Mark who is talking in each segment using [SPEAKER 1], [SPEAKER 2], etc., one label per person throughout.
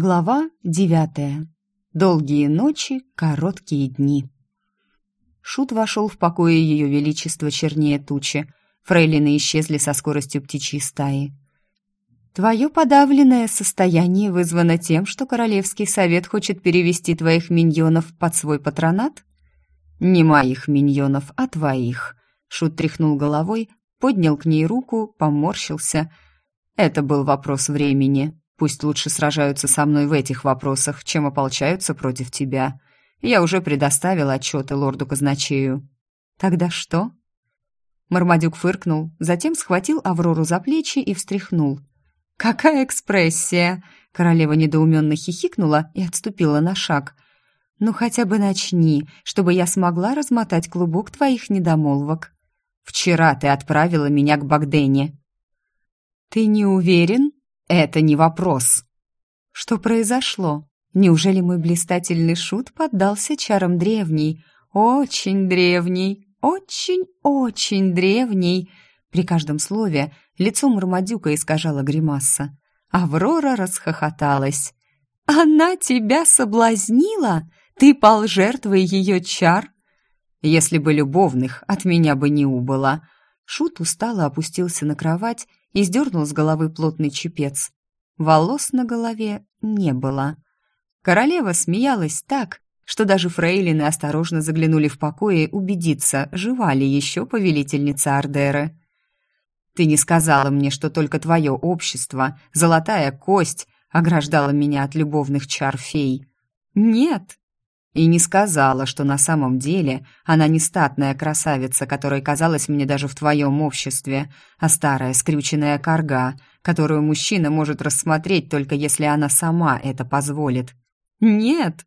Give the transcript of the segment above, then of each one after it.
[SPEAKER 1] Глава девятая. Долгие ночи, короткие дни. Шут вошел в покое Ее Величества чернее тучи. Фрейлины исчезли со скоростью птичьей стаи. «Твое подавленное состояние вызвано тем, что Королевский совет хочет перевести твоих миньонов под свой патронат?» «Не моих миньонов, а твоих», — Шут тряхнул головой, поднял к ней руку, поморщился. «Это был вопрос времени. Пусть лучше сражаются со мной в этих вопросах, чем ополчаются против тебя. Я уже предоставил отчеты лорду-казначею». «Тогда что?» Мармадюк фыркнул, затем схватил Аврору за плечи и встряхнул. «Какая экспрессия!» Королева недоуменно хихикнула и отступила на шаг. «Ну хотя бы начни, чтобы я смогла размотать клубок твоих недомолвок. Вчера ты отправила меня к Багдене». «Ты не уверен?» «Это не вопрос». «Что произошло? Неужели мой блистательный шут поддался чарам древней? Очень древней, очень-очень древней!» При каждом слове лицо Мармадюка искажало гримаса. Аврора расхохоталась. «Она тебя соблазнила? Ты пал жертвой ее чар?» «Если бы любовных, от меня бы не убыло». Шут устало опустился на кровать и сдернул с головы плотный чепец. Волос на голове не было. Королева смеялась так, что даже фрейлины осторожно заглянули в покое убедиться, жива ли еще повелительница Ардеры. «Ты не сказала мне, что только твое общество, золотая кость, ограждала меня от любовных чар фей». «Нет», и не сказала, что на самом деле она не статная красавица, которая казалась мне даже в твоем обществе, а старая скрюченная корга, которую мужчина может рассмотреть только если она сама это позволит. Нет.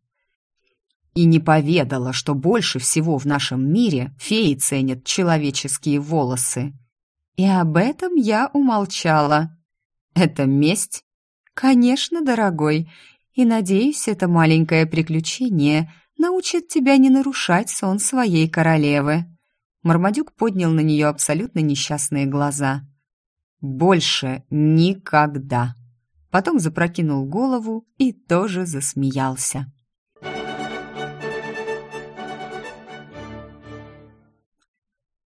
[SPEAKER 1] И не поведала, что больше всего в нашем мире феи ценят человеческие волосы. И об этом я умолчала. Это месть? Конечно, дорогой, и, надеюсь, это маленькое приключение научит тебя не нарушать сон своей королевы». Мармадюк поднял на нее абсолютно несчастные глаза. «Больше никогда!» Потом запрокинул голову и тоже засмеялся.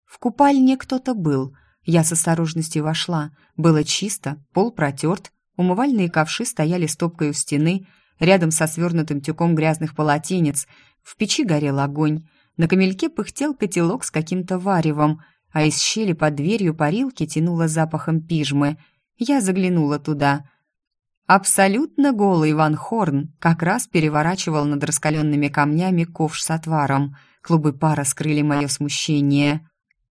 [SPEAKER 1] В купальне кто-то был. Я с осторожностью вошла. Было чисто, пол протерт, Умывальные ковши стояли стопкой у стены, рядом со свернутым тюком грязных полотенец. В печи горел огонь. На камельке пыхтел котелок с каким-то варевом, а из щели под дверью парилки тянуло запахом пижмы. Я заглянула туда. Абсолютно голый Ван Хорн как раз переворачивал над раскаленными камнями ковш с отваром. Клубы пара скрыли мое смущение.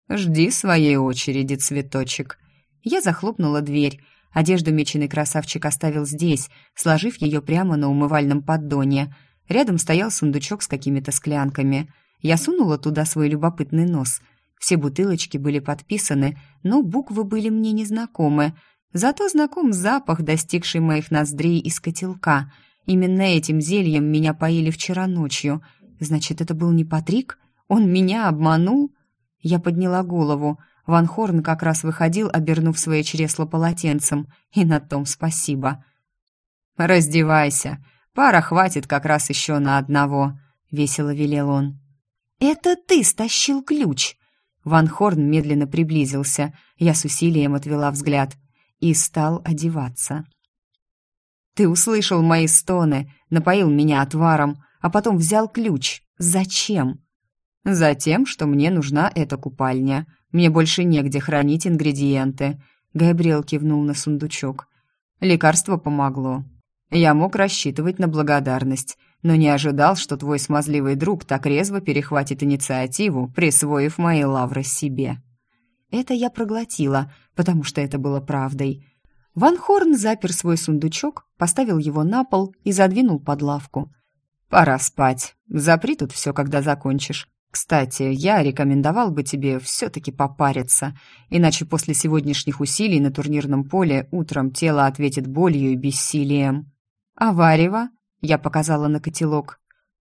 [SPEAKER 1] «Жди своей очереди, цветочек». Я захлопнула дверь, Одежду меченый красавчик оставил здесь, сложив ее прямо на умывальном поддоне. Рядом стоял сундучок с какими-то склянками. Я сунула туда свой любопытный нос. Все бутылочки были подписаны, но буквы были мне незнакомы. Зато знаком запах, достигший моих ноздрей из котелка. Именно этим зельем меня поили вчера ночью. Значит, это был не Патрик? Он меня обманул? Я подняла голову — Ван Хорн как раз выходил, обернув свое чресло полотенцем, и на том спасибо. «Раздевайся, пара хватит как раз еще на одного», — весело велел он. «Это ты стащил ключ!» Ван Хорн медленно приблизился, я с усилием отвела взгляд и стал одеваться. «Ты услышал мои стоны, напоил меня отваром, а потом взял ключ. Зачем?» «Затем, что мне нужна эта купальня. Мне больше негде хранить ингредиенты. Габриэл кивнул на сундучок. Лекарство помогло. Я мог рассчитывать на благодарность, но не ожидал, что твой смазливый друг так резво перехватит инициативу, присвоив мои лавры себе. Это я проглотила, потому что это было правдой. Ван Хорн запер свой сундучок, поставил его на пол и задвинул под лавку. «Пора спать. Запри тут все, когда закончишь. Кстати, я рекомендовал бы тебе все-таки попариться, иначе после сегодняшних усилий на турнирном поле утром тело ответит болью и бессилием. А? Я показала на котелок.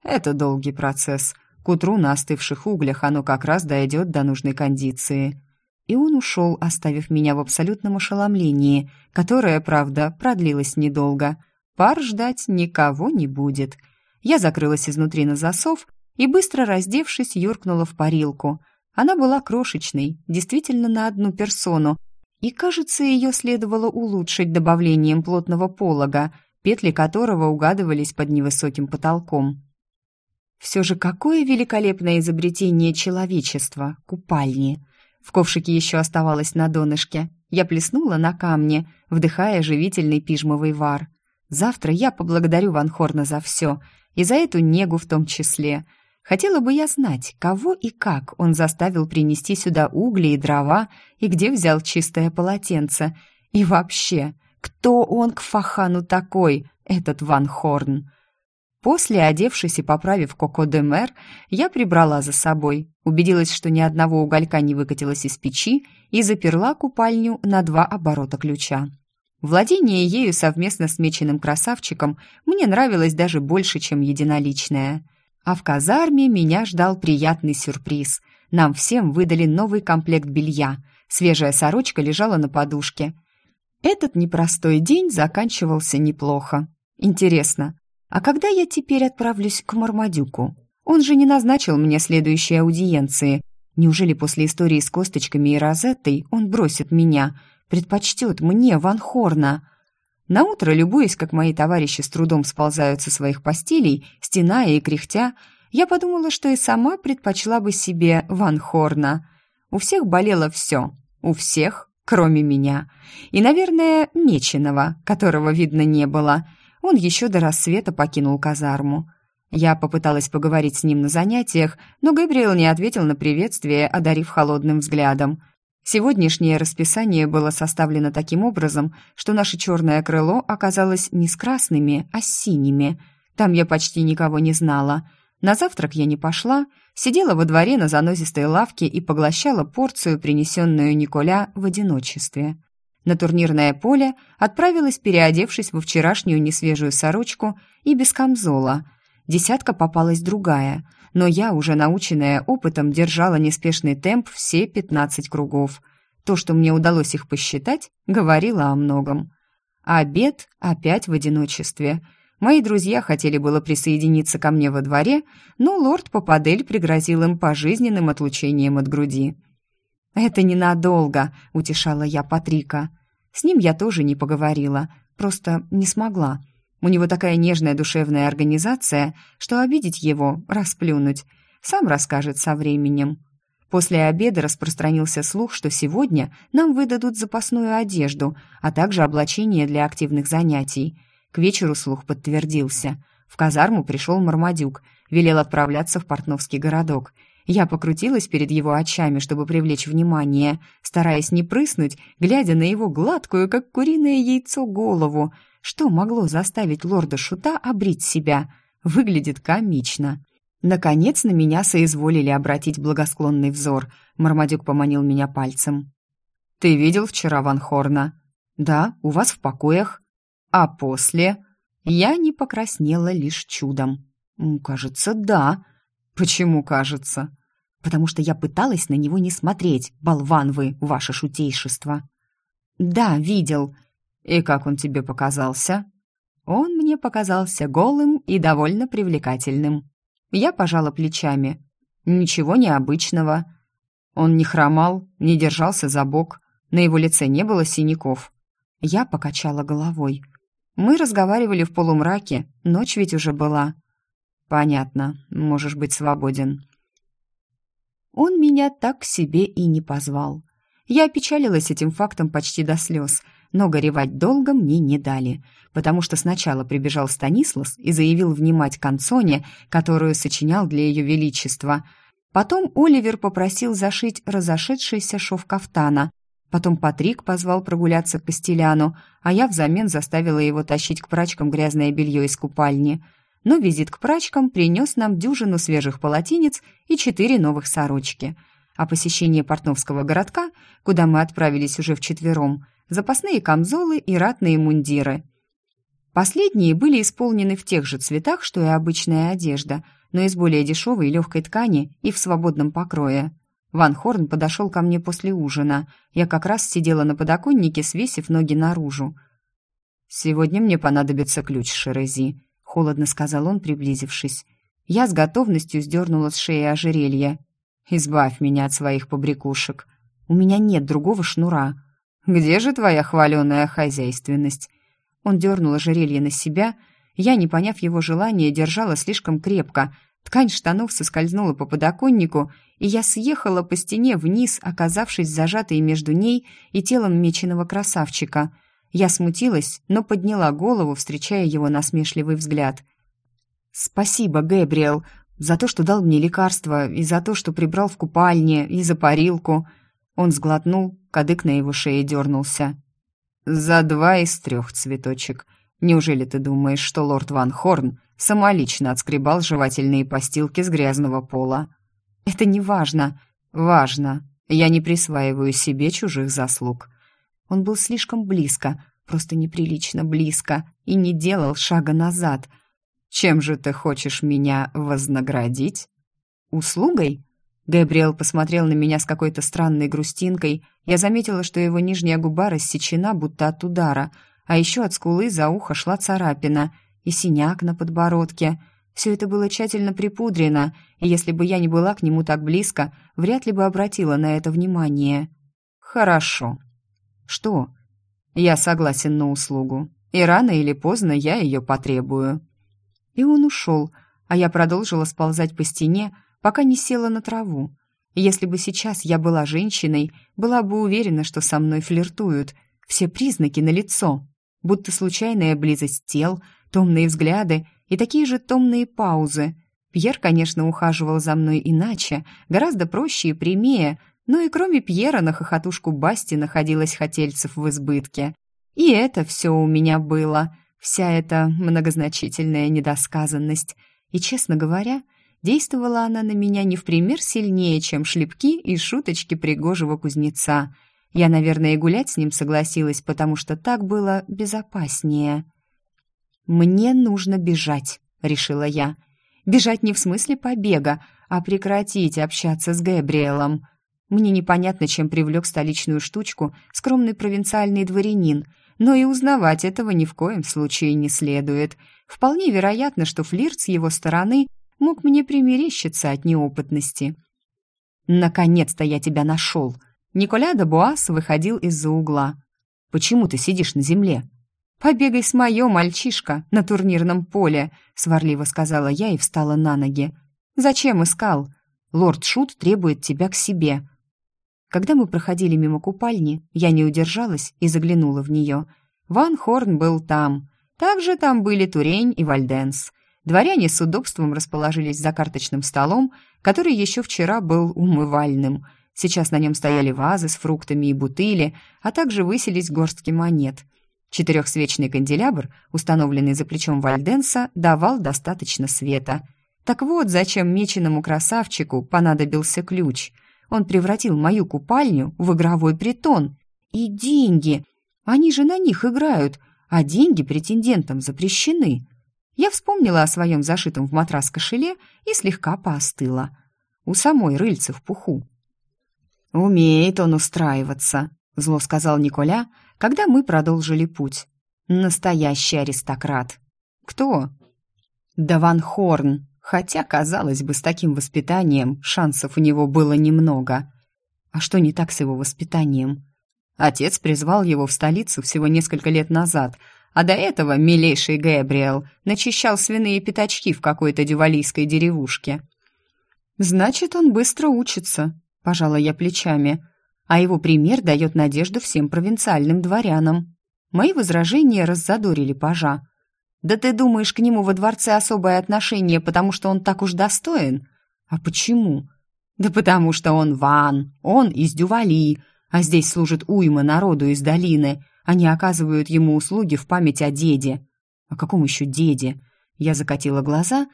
[SPEAKER 1] Это долгий процесс. К утру на остывших углях оно как раз дойдет до нужной кондиции. И он ушел, оставив меня в абсолютном ошеломлении, которое, правда, продлилось недолго. пар ждать никого не будет. Я закрылась изнутри на засов и, быстро раздевшись, юркнула в парилку. Она была крошечной, действительно на одну персону, и, кажется, ее следовало улучшить добавлением плотного полога, петли которого угадывались под невысоким потолком. Все же какое великолепное изобретение человечества — купальни! В ковшике еще оставалось на донышке. Я плеснула на камне, вдыхая живительный пижмовый вар. Завтра я поблагодарю Ван Хорна за все, и за эту негу в том числе. Хотела бы я знать, кого и как он заставил принести сюда угли и дрова, и где взял чистое полотенце. И вообще, кто он к Фахану такой, этот Ван Хорн? После, одевшись и поправив коко де мер, я прибрала за собой, убедилась, что ни одного уголька не выкатилось из печи и заперла купальню на два оборота ключа. Владение ею совместно с меченым красавчиком мне нравилось даже больше, чем единоличное. А в казарме меня ждал приятный сюрприз. Нам всем выдали новый комплект белья. Свежая сорочка лежала на подушке. Этот непростой день заканчивался неплохо. Интересно, а когда я теперь отправлюсь к Мармадюку? Он же не назначил мне следующей аудиенции. Неужели после истории с косточками и розеттой он бросит меня, предпочтет мне Ван Хорна? Наутро, любуясь, как мои товарищи с трудом сползают со своих постелей, стеная и кряхтя, я подумала, что и сама предпочла бы себе Ван Хорна. У всех болело все. У всех, кроме меня. И, наверное, Меченого, которого видно не было – он еще до рассвета покинул казарму. Я попыталась поговорить с ним на занятиях, но Габриэл не ответил на приветствие, одарив холодным взглядом. Сегодняшнее расписание было составлено таким образом, что наше черное крыло оказалось не с красными, а с синими. Там я почти никого не знала. На завтрак я не пошла, сидела во дворе на занозистой лавке и поглощала порцию, принесенную Николя в одиночестве. На турнирное поле отправилась, переодевшись во вчерашнюю несвежую сорочку и без камзола. Десятка попалась другая, но я, уже наученная опытом, держала неспешный темп все пятнадцать кругов. То, что мне удалось их посчитать, говорило о многом. А обед опять в одиночестве. Мои друзья хотели было присоединиться ко мне во дворе, но лорд Попадель пригрозил им пожизненным отлучением от груди. «Это ненадолго», — утешала я Патрика. С ним я тоже не поговорила, просто не смогла. У него такая нежная душевная организация, что обидеть его, расплюнуть, сам расскажет со временем. После обеда распространился слух, что сегодня нам выдадут запасную одежду, а также облачение для активных занятий. К вечеру слух подтвердился. В казарму пришел Мармадюк, велел отправляться в Портновский городок — я покрутилась перед его очами, чтобы привлечь внимание, стараясь не прыснуть, глядя на его гладкую, как куриное яйцо, голову. Что могло заставить лорда Шута обрить себя? Выглядит комично. Наконец на меня соизволили обратить благосклонный взор. Мармадюк поманил меня пальцем. «Ты видел вчера Ван Хорна?» «Да, у вас в покоях». «А после?» Я не покраснела лишь чудом. «Кажется, да», «Почему кажется?» «Потому что я пыталась на него не смотреть, болван вы, ваше шутейшество». «Да, видел». «И как он тебе показался?» «Он мне показался голым и довольно привлекательным». Я пожала плечами. «Ничего необычного». Он не хромал, не держался за бок, на его лице не было синяков. Я покачала головой. Мы разговаривали в полумраке, ночь ведь уже была. «Понятно, можешь быть свободен». Он меня так к себе и не позвал. Я опечалилась этим фактом почти до слез, но горевать долго мне не дали, потому что сначала прибежал Станислас и заявил внимать концоне, которую сочинял для ее величества. Потом Оливер попросил зашить разошедшийся шов кафтана. Потом Патрик позвал прогуляться к Костеляну, а я взамен заставила его тащить к прачкам грязное белье из купальни – но визит к прачкам принес нам дюжину свежих полотенец и четыре новых сорочки. А посещение портновского городка, куда мы отправились уже вчетвером, запасные камзолы и ратные мундиры. Последние были исполнены в тех же цветах, что и обычная одежда, но из более дешевой легкой ткани и в свободном покрое. Ван Хорн подошел ко мне после ужина. Я как раз сидела на подоконнике, свесив ноги наружу. «Сегодня мне понадобится ключ, Шерези», — холодно сказал он, приблизившись. Я с готовностью сдернула с шеи ожерелье. «Избавь меня от своих побрякушек. У меня нет другого шнура. Где же твоя хваленая хозяйственность?» Он дернул ожерелье на себя. Я, не поняв его желания, держала слишком крепко. Ткань штанов соскользнула по подоконнику, и я съехала по стене вниз, оказавшись зажатой между ней и телом меченого красавчика. Я смутилась, но подняла голову, встречая его насмешливый взгляд. «Спасибо, Гэбриэл, за то, что дал мне лекарство, и за то, что прибрал в купальне, и за парилку». Он сглотнул, кадык на его шее дернулся. «За два из трех, цветочек. Неужели ты думаешь, что лорд Ван Хорн самолично отскребал жевательные постилки с грязного пола?» «Это не важно». «Важно. Я не присваиваю себе чужих заслуг». Он был слишком близко, просто неприлично близко, и не делал шага назад. «Чем же ты хочешь меня вознаградить?» «Услугой?» Габриэл посмотрел на меня с какой-то странной грустинкой. Я заметила, что его нижняя губа рассечена, будто от удара, а еще от скулы за ухо шла царапина и синяк на подбородке. Все это было тщательно припудрено, и если бы я не была к нему так близко, вряд ли бы обратила на это внимание. «Хорошо». «Что?» «Я согласен на услугу, и рано или поздно я ее потребую». И он ушел, а я продолжила сползать по стене, пока не села на траву. Если бы сейчас я была женщиной, была бы уверена, что со мной флиртуют. Все признаки налицо. Будто случайная близость тел, томные взгляды и такие же томные паузы. Пьер, конечно, ухаживал за мной иначе, гораздо проще и прямее, но и кроме Пьера на хохотушку Басти находилось хотельцев в избытке. И это все у меня было, вся эта многозначительная недосказанность. И, честно говоря, Действовала она на меня не в пример сильнее, чем шлепки и шуточки пригожего кузнеца. Я, наверное, и гулять с ним согласилась, потому что так было безопаснее. «Мне нужно бежать», — решила я. «Бежать не в смысле побега, а прекратить общаться с Габриэлом. Мне непонятно, чем привлек столичную штучку скромный провинциальный дворянин, но и узнавать этого ни в коем случае не следует. Вполне вероятно, что флирт с его стороны мог мне примерещиться от неопытности. «Наконец-то я тебя нашел!» Николя де Буас выходил из-за угла. «Почему ты сидишь на земле?» «Побегай с моё, мальчишка, на турнирном поле», — сварливо сказала я и встала на ноги. «Зачем искал? Лорд Шут требует тебя к себе». Когда мы проходили мимо купальни, я не удержалась и заглянула в нее. Ван Хорн был там. Также там были Турень и Вальденс. Дворяне с удобством расположились за карточным столом, который еще вчера был умывальным. Сейчас на нем стояли вазы с фруктами и бутыли, а также высились горстки монет. Четырехсвечный канделябр, установленный за плечом Вальденса, давал достаточно света. Так вот, зачем меченому красавчику понадобился ключ. Он превратил мою купальню в игровой притон. И деньги! Они же на них играют, а деньги претендентам запрещены. Я вспомнила о своем зашитом в матрас кошеле и слегка поостыла. У самой рыльца в пуху. «Умеет он устраиваться», — зло сказал Николя, когда мы продолжили путь. «Настоящий аристократ». «Кто?» «Да Хорн», хотя, казалось бы, с таким воспитанием шансов у него было немного. А что не так с его воспитанием? Отец призвал его в столицу всего несколько лет назад — а до этого милейший Гэбриэл начищал свиные пятачки в какой-то дювалийской деревушке. «Значит, он быстро учится», — пожала я плечами, а его пример дает надежду всем провинциальным дворянам. Мои возражения раззадорили пажа. «Да ты думаешь, к нему во дворце особое отношение, потому что он так уж достоин?» «А почему?» «Да потому что он ван, он из Дювали, а здесь служит уйма народу из долины, они оказывают ему услуги в память о деде. О каком еще деде? Я закатила глаза,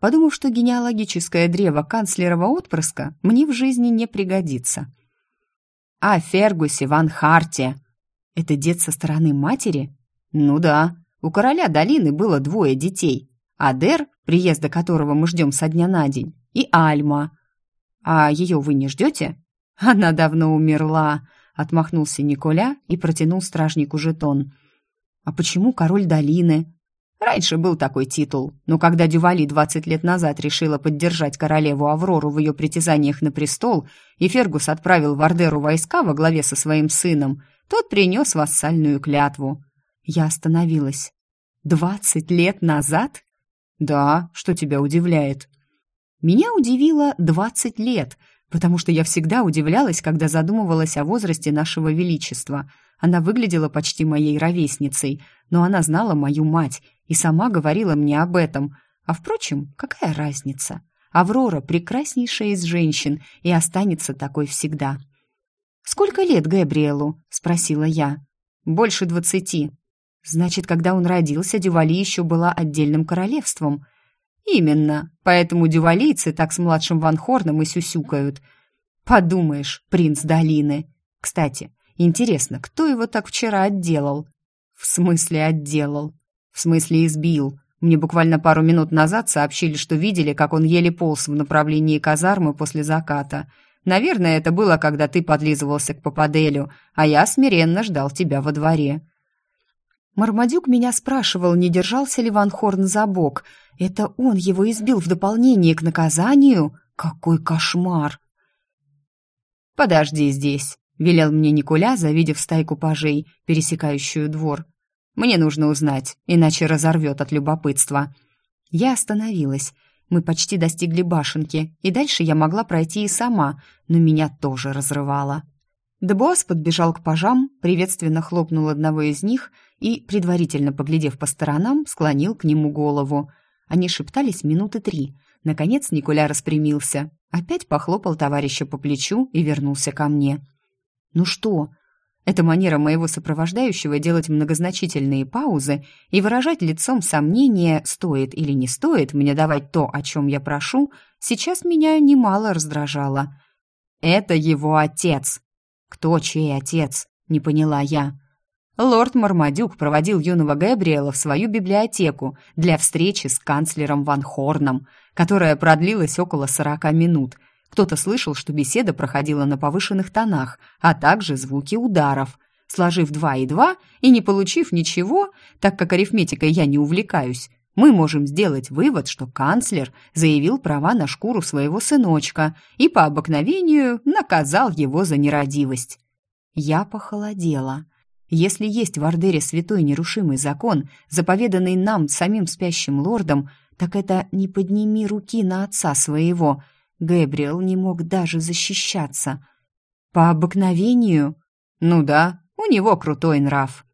[SPEAKER 1] подумав, что генеалогическое древо канцлерова отпрыска мне в жизни не пригодится. А Фергусе Ван Харте. Это дед со стороны матери? Ну да, у короля долины было двое детей. Адер, приезда которого мы ждем со дня на день, и Альма. А ее вы не ждете? Она давно умерла, Отмахнулся Николя и протянул стражнику жетон. А почему король долины? Раньше был такой титул, но когда Дювали 20 лет назад решила поддержать королеву Аврору в ее притязаниях на престол, и Фергус отправил в Ордеру войска во главе со своим сыном, тот принес вассальную клятву. Я остановилась. «Двадцать лет назад?» «Да, что тебя удивляет?» Меня удивило двадцать лет, потому что я всегда удивлялась, когда задумывалась о возрасте нашего величества. Она выглядела почти моей ровесницей, но она знала мою мать и сама говорила мне об этом. А впрочем, какая разница? Аврора прекраснейшая из женщин и останется такой всегда. «Сколько лет Габриэлу?» – спросила я. «Больше двадцати». «Значит, когда он родился, Дювали еще была отдельным королевством». «Именно. Поэтому дювалийцы так с младшим Ван Хорном и сюсюкают. Подумаешь, принц долины. Кстати, интересно, кто его так вчера отделал?» «В смысле отделал?» В смысле избил. Мне буквально пару минут назад сообщили, что видели, как он еле полз в направлении казармы после заката. Наверное, это было, когда ты подлизывался к Пападелю, а я смиренно ждал тебя во дворе. Мармадюк меня спрашивал, не держался ли Ван Хорн за бок. Это он его избил в дополнение к наказанию? Какой кошмар! «Подожди здесь», — велел мне Николя, завидев стайку пажей, пересекающую двор. Мне нужно узнать, иначе разорвет от любопытства. Я остановилась. Мы почти достигли башенки, и дальше я могла пройти и сама, но меня тоже разрывало. Дебос подбежал к пажам, приветственно хлопнул одного из них и, предварительно поглядев по сторонам, склонил к нему голову. Они шептались минуты три. Наконец Николя распрямился, опять похлопал товарища по плечу и вернулся ко мне. «Ну что?» Это манера моего сопровождающего делать многозначительные паузы и выражать лицом сомнение, стоит или не стоит мне давать то, о чем я прошу, сейчас меня немало раздражало. «Это его отец!» «Кто чей отец?» — не поняла я. Лорд Мармадюк проводил юного Габриэла в свою библиотеку для встречи с канцлером Ван Хорном, которая продлилась около сорока минут — кто-то слышал, что беседа проходила на повышенных тонах, а также звуки ударов. Сложив два и два и не получив ничего, так как арифметикой я не увлекаюсь, мы можем сделать вывод, что канцлер заявил права на шкуру своего сыночка и по обыкновению наказал его за нерадивость. Я похолодела. Если есть в Ордере святой нерушимый закон, заповеданный нам, самим спящим лордом, так это «не подними руки на отца своего», Гэбриэл не мог даже защищаться. По обыкновению? Ну да, у него крутой нрав.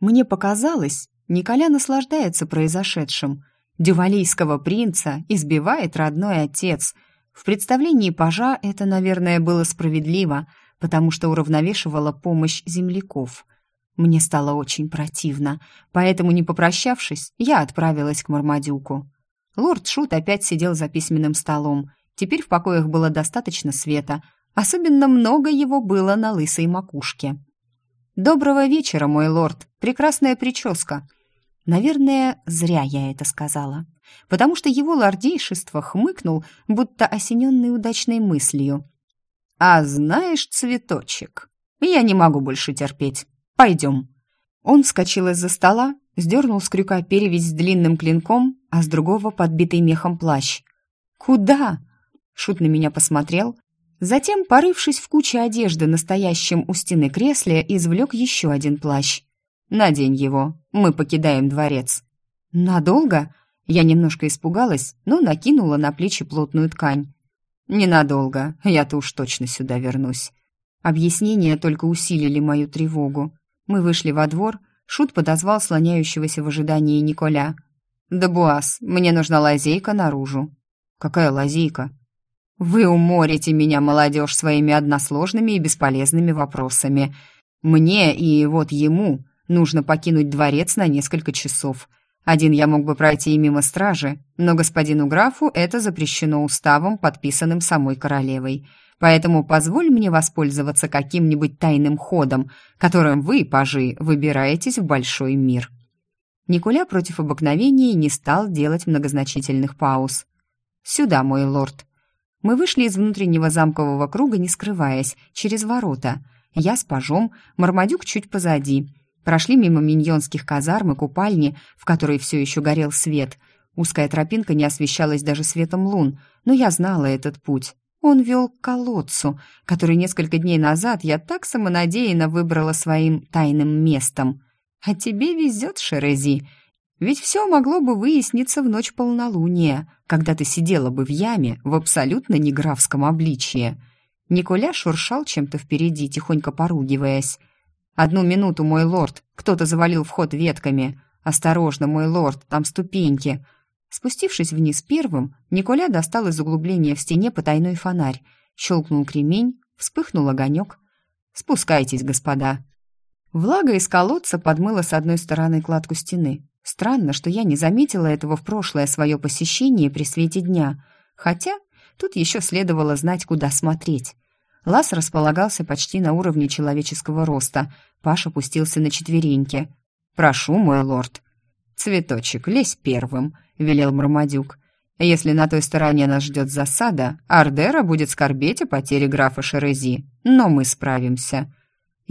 [SPEAKER 1] Мне показалось, Николя наслаждается произошедшим. Дювалийского принца избивает родной отец. В представлении пажа это, наверное, было справедливо, потому что уравновешивала помощь земляков. Мне стало очень противно, поэтому, не попрощавшись, я отправилась к Мармадюку. Лорд Шут опять сидел за письменным столом. Теперь в покоях было достаточно света. Особенно много его было на лысой макушке. «Доброго вечера, мой лорд. Прекрасная прическа». Наверное, зря я это сказала, потому что его лордейшество хмыкнул, будто осененный удачной мыслью. «А знаешь, цветочек, я не могу больше терпеть. Пойдем». Он вскочил из-за стола, сдернул с крюка перевязь с длинным клинком, а с другого подбитый мехом плащ. «Куда?» Шут на меня посмотрел, затем, порывшись в куче одежды, настоящем у стены кресле, извлек еще один плащ. «Надень его, мы покидаем дворец». «Надолго?» Я немножко испугалась, но накинула на плечи плотную ткань. «Ненадолго, я-то уж точно сюда вернусь». Объяснения только усилили мою тревогу. Мы вышли во двор, Шут подозвал слоняющегося в ожидании Николя. «Да, Буас, мне нужна лазейка наружу». «Какая лазейка?» «Вы уморите меня, молодежь, своими односложными и бесполезными вопросами. Мне и вот ему нужно покинуть дворец на несколько часов. Один я мог бы пройти и мимо стражи, но господину графу это запрещено уставом, подписанным самой королевой. Поэтому позволь мне воспользоваться каким-нибудь тайным ходом, которым вы, пажи, выбираетесь в большой мир». Николя против обыкновения не стал делать многозначительных пауз. «Сюда, мой лорд», мы вышли из внутреннего замкового круга, не скрываясь, через ворота. Я с пажом, Мармадюк чуть позади. Прошли мимо миньонских казарм и купальни, в которой все еще горел свет. Узкая тропинка не освещалась даже светом лун, но я знала этот путь. Он вел к колодцу, который несколько дней назад я так самонадеянно выбрала своим тайным местом. А тебе везет, Шерези, ведь все могло бы выясниться в ночь полнолуния, когда ты сидела бы в яме в абсолютно неграфском обличье. Николя шуршал чем-то впереди, тихонько поругиваясь. «Одну минуту, мой лорд, кто-то завалил вход ветками. Осторожно, мой лорд, там ступеньки». Спустившись вниз первым, Николя достал из углубления в стене потайной фонарь, щелкнул кремень, вспыхнул огонек. «Спускайтесь, господа». Влага из колодца подмыла с одной стороны кладку стены. Странно, что я не заметила этого в прошлое свое посещение при свете дня. Хотя тут еще следовало знать, куда смотреть. Лаз располагался почти на уровне человеческого роста. Паша пустился на четвереньки. «Прошу, мой лорд». «Цветочек, лезь первым», — велел Мармадюк. «Если на той стороне нас ждет засада, Ардера будет скорбеть о потере графа Шерези, но мы справимся».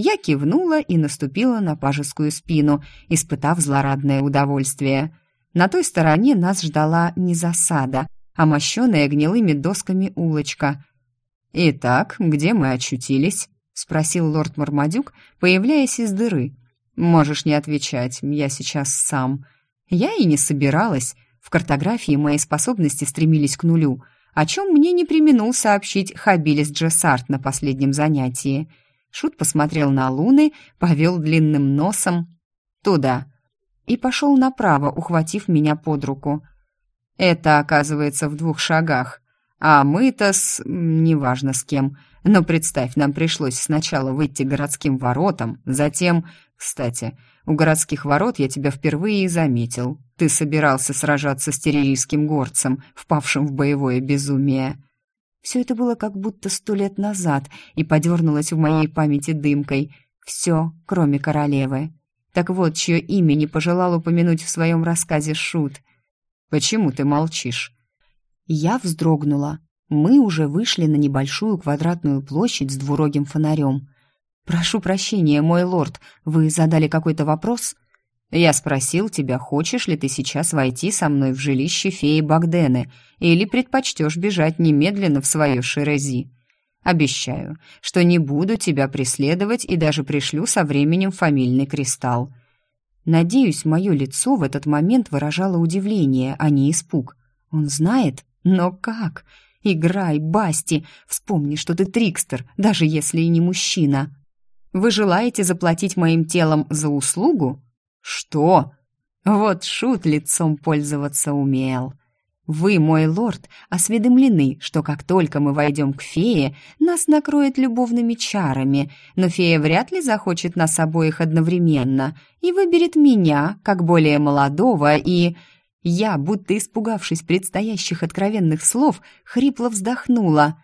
[SPEAKER 1] Я кивнула и наступила на пажескую спину, испытав злорадное удовольствие. На той стороне нас ждала не засада, а мощеная гнилыми досками улочка. «Итак, где мы очутились?» — спросил лорд Мармадюк, появляясь из дыры. «Можешь не отвечать, я сейчас сам». Я и не собиралась. В картографии мои способности стремились к нулю, о чем мне не применул сообщить Хабилис Джессарт на последнем занятии. Шут посмотрел на луны, повел длинным носом. «Туда!» И пошел направо, ухватив меня под руку. «Это, оказывается, в двух шагах. А мы-то с... неважно с кем. Но представь, нам пришлось сначала выйти городским воротам, затем... Кстати, у городских ворот я тебя впервые и заметил. Ты собирался сражаться с террорийским горцем, впавшим в боевое безумие». Все это было как будто сто лет назад и подернулось в моей памяти дымкой. Все, кроме королевы. Так вот, чье имя не пожелал упомянуть в своем рассказе Шут. «Почему ты молчишь?» Я вздрогнула. Мы уже вышли на небольшую квадратную площадь с двурогим фонарем. «Прошу прощения, мой лорд, вы задали какой-то вопрос?» Я спросил тебя, хочешь ли ты сейчас войти со мной в жилище феи Багдены или предпочтешь бежать немедленно в свое Шерези. Обещаю, что не буду тебя преследовать и даже пришлю со временем фамильный кристалл. Надеюсь, мое лицо в этот момент выражало удивление, а не испуг. Он знает? Но как? Играй, Басти, вспомни, что ты трикстер, даже если и не мужчина. Вы желаете заплатить моим телом за услугу? «Что?» Вот шут лицом пользоваться умел. Вы, мой лорд, осведомлены, что как только мы войдем к фее, нас накроет любовными чарами, но фея вряд ли захочет нас обоих одновременно и выберет меня, как более молодого, и... Я, будто испугавшись предстоящих откровенных слов, хрипло вздохнула.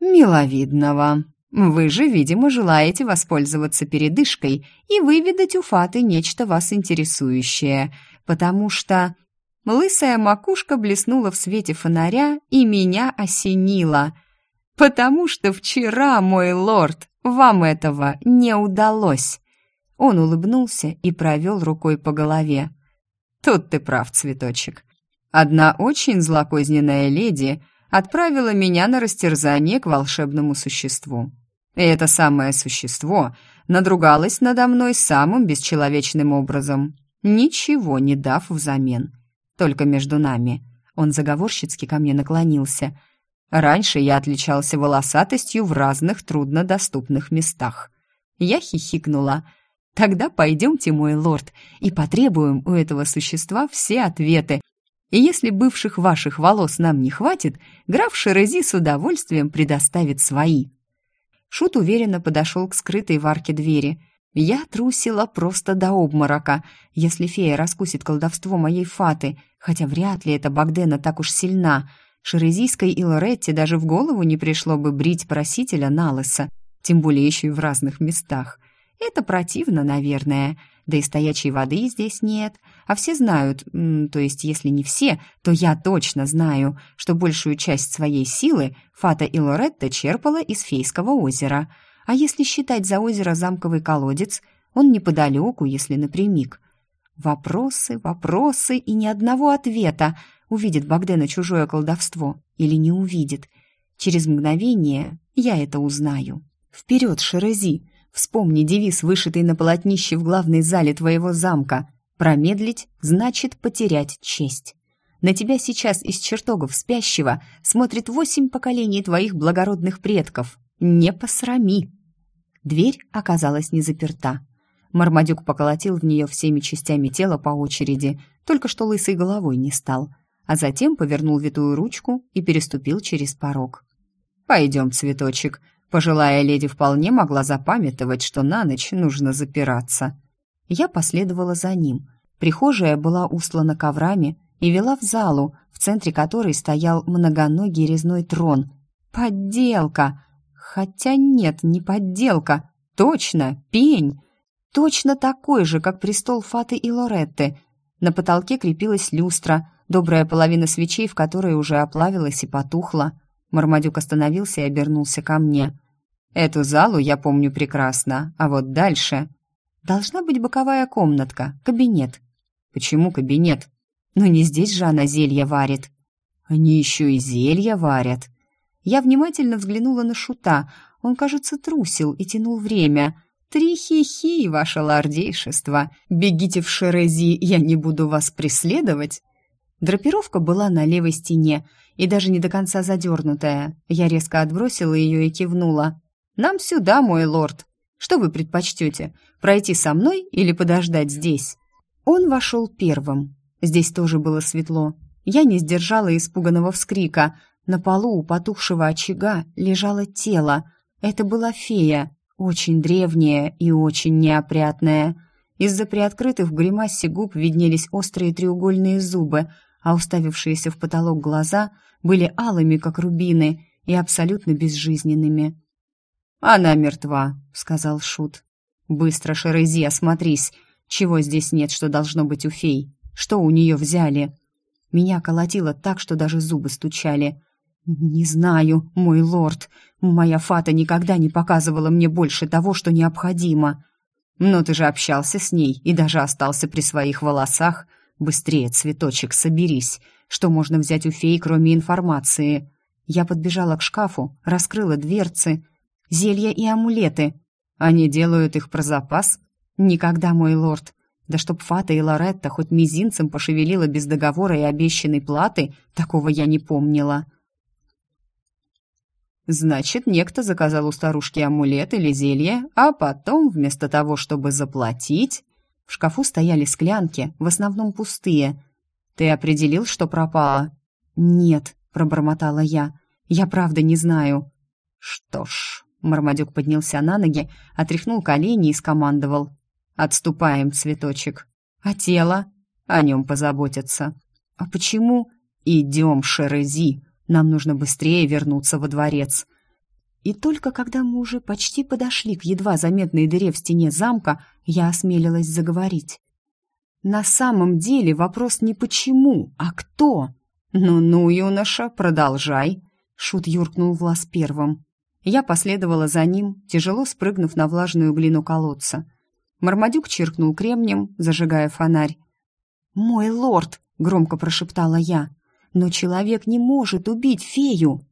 [SPEAKER 1] «Миловидного», вы же, видимо, желаете воспользоваться передышкой и выведать у Фаты нечто вас интересующее, потому что...» Лысая макушка блеснула в свете фонаря и меня осенила. «Потому что вчера, мой лорд, вам этого не удалось!» Он улыбнулся и провел рукой по голове. «Тут ты прав, цветочек. Одна очень злокозненная леди отправила меня на растерзание к волшебному существу. И это самое существо надругалось надо мной самым бесчеловечным образом, ничего не дав взамен. Только между нами. Он заговорщицки ко мне наклонился. Раньше я отличался волосатостью в разных труднодоступных местах. Я хихикнула. «Тогда пойдемте, мой лорд, и потребуем у этого существа все ответы, и если бывших ваших волос нам не хватит, граф Шерези с удовольствием предоставит свои». Шут уверенно подошел к скрытой в арке двери. Я трусила просто до обморока, если фея раскусит колдовство моей фаты, хотя вряд ли эта Багдена так уж сильна. Шерезийской и Лоретте даже в голову не пришло бы брить просителя на лысо, тем более еще и в разных местах. Это противно, наверное, да и стоячей воды здесь нет, а все знают, то есть если не все, то я точно знаю, что большую часть своей силы Фата и Лоретта черпала из Фейского озера. А если считать за озеро замковый колодец, Он неподалеку, если напрямик. Вопросы, вопросы и ни одного ответа. Увидит Богдена чужое колдовство или не увидит. Через мгновение я это узнаю. Вперед, Шерези! Вспомни девиз, вышитый на полотнище в главной зале твоего замка. Промедлить значит потерять честь. На тебя сейчас из чертогов спящего смотрит восемь поколений твоих благородных предков. Не посрами!» Дверь оказалась не заперта. Мармадюк поколотил в нее всеми частями тела по очереди, только что лысой головой не стал, а затем повернул витую ручку и переступил через порог. «Пойдем, цветочек», Пожилая леди вполне могла запамятовать, что на ночь нужно запираться. Я последовала за ним. Прихожая была устлана коврами и вела в залу, в центре которой стоял многоногий резной трон. Подделка! Хотя нет, не подделка. Точно, пень! Точно такой же, как престол Фаты и Лоретты. На потолке крепилась люстра, добрая половина свечей, в которой уже оплавилась и потухла. Мармадюк остановился и обернулся ко мне. «Эту залу я помню прекрасно, а вот дальше...» «Должна быть боковая комнатка, кабинет». «Почему кабинет?» «Ну не здесь же она зелья варит». «Они еще и зелья варят». Я внимательно взглянула на Шута. Он, кажется, трусил и тянул время. «Три хи-хи, ваше лордейшество! Бегите в Шерези, я не буду вас преследовать!» Драпировка была на левой стене и даже не до конца задернутая. Я резко отбросила ее и кивнула. «Нам сюда, мой лорд. Что вы предпочтете, пройти со мной или подождать здесь?» Он вошел первым. Здесь тоже было светло. Я не сдержала испуганного вскрика. На полу у потухшего очага лежало тело. Это была фея, очень древняя и очень неопрятная. Из-за приоткрытых в гримасе губ виднелись острые треугольные зубы, а уставившиеся в потолок глаза были алыми, как рубины, и абсолютно безжизненными. «Она мертва», — сказал Шут. «Быстро, Шерези, осмотрись. Чего здесь нет, что должно быть у фей? Что у нее взяли?» Меня колотило так, что даже зубы стучали. «Не знаю, мой лорд. Моя фата никогда не показывала мне больше того, что необходимо». «Но ты же общался с ней и даже остался при своих волосах. Быстрее, цветочек, соберись. Что можно взять у феи, кроме информации?» Я подбежала к шкафу, раскрыла дверцы. Зелья и амулеты. Они делают их про запас? Никогда, мой лорд. Да чтоб Фата и Лоретта хоть мизинцем пошевелила без договора и обещанной платы, такого я не помнила. Значит, некто заказал у старушки амулет или зелье, а потом, вместо того, чтобы заплатить... В шкафу стояли склянки, в основном пустые. «Ты определил, что пропало?» «Нет», — пробормотала я. «Я правда не знаю». «Что ж...» — Мармадюк поднялся на ноги, отряхнул колени и скомандовал. «Отступаем, цветочек. А тело? О нем позаботятся». «А почему?» «Идем, Шерези. Нам нужно быстрее вернуться во дворец». И только когда мы уже почти подошли к едва заметной дыре в стене замка, я осмелилась заговорить. На самом деле вопрос не почему, а кто. «Ну-ну, юноша, продолжай», — Шут юркнул в лаз первым. Я последовала за ним, тяжело спрыгнув на влажную глину колодца. Мармадюк чиркнул кремнем, зажигая фонарь. «Мой лорд!» — громко прошептала я. «Но человек не может убить фею!»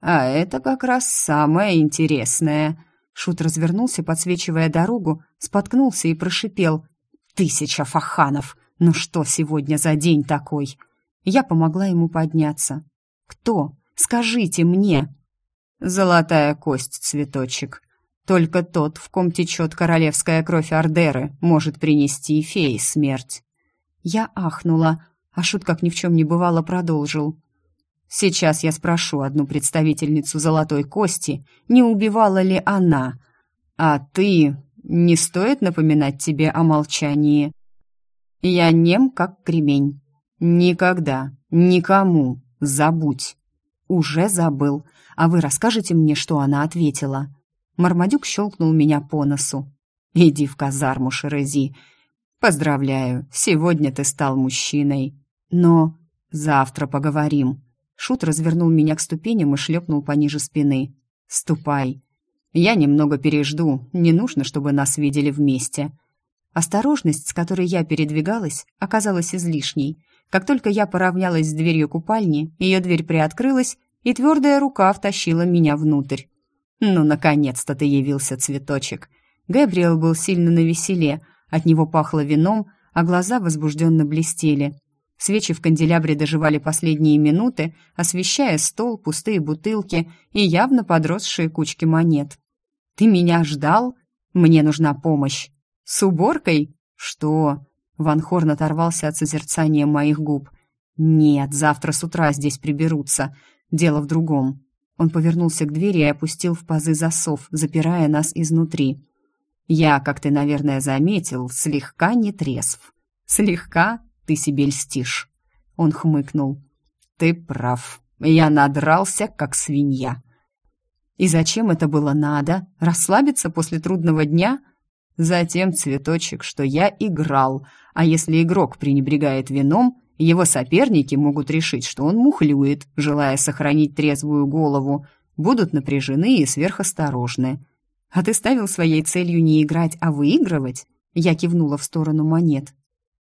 [SPEAKER 1] «А это как раз самое интересное!» Шут развернулся, подсвечивая дорогу, споткнулся и прошипел. «Тысяча фаханов! Ну что сегодня за день такой?» Я помогла ему подняться. «Кто? Скажите мне!» «Золотая кость, цветочек. Только тот, в ком течет королевская кровь Ардеры, может принести феи смерть». Я ахнула, а Шут, как ни в чем не бывало, продолжил. «Сейчас я спрошу одну представительницу золотой кости, не убивала ли она. А ты... Не стоит напоминать тебе о молчании. Я нем, как кремень. Никогда, никому, забудь. Уже забыл. А вы расскажете мне, что она ответила?» Мармадюк щелкнул меня по носу. «Иди в казарму, Шерези. Поздравляю, сегодня ты стал мужчиной. Но завтра поговорим». Шут развернул меня к ступеням и шлепнул пониже спины. «Ступай. Я немного пережду, не нужно, чтобы нас видели вместе. Осторожность, с которой я передвигалась, оказалась излишней. Как только я поравнялась с дверью купальни, ее дверь приоткрылась, и твердая рука втащила меня внутрь. «Ну, наконец-то ты явился, цветочек!» Гэбриэл был сильно навеселе, от него пахло вином, а глаза возбужденно блестели. Свечи в канделябре доживали последние минуты, освещая стол, пустые бутылки и явно подросшие кучки монет. «Ты меня ждал? Мне нужна помощь!» «С уборкой? Что?» Ван Хорн оторвался от созерцания моих губ. «Нет, завтра с утра здесь приберутся. Дело в другом». Он повернулся к двери и опустил в пазы засов, запирая нас изнутри. «Я, как ты, наверное, заметил, слегка не трезв». «Слегка? Ты себе льстишь». Он хмыкнул. «Ты прав. Я надрался, как свинья». «И зачем это было надо? Расслабиться после трудного дня?» Затем цветочек, что я играл, а если игрок пренебрегает вином, его соперники могут решить, что он мухлюет, желая сохранить трезвую голову, будут напряжены и сверхосторожны. А ты ставил своей целью не играть, а выигрывать? Я кивнула в сторону монет.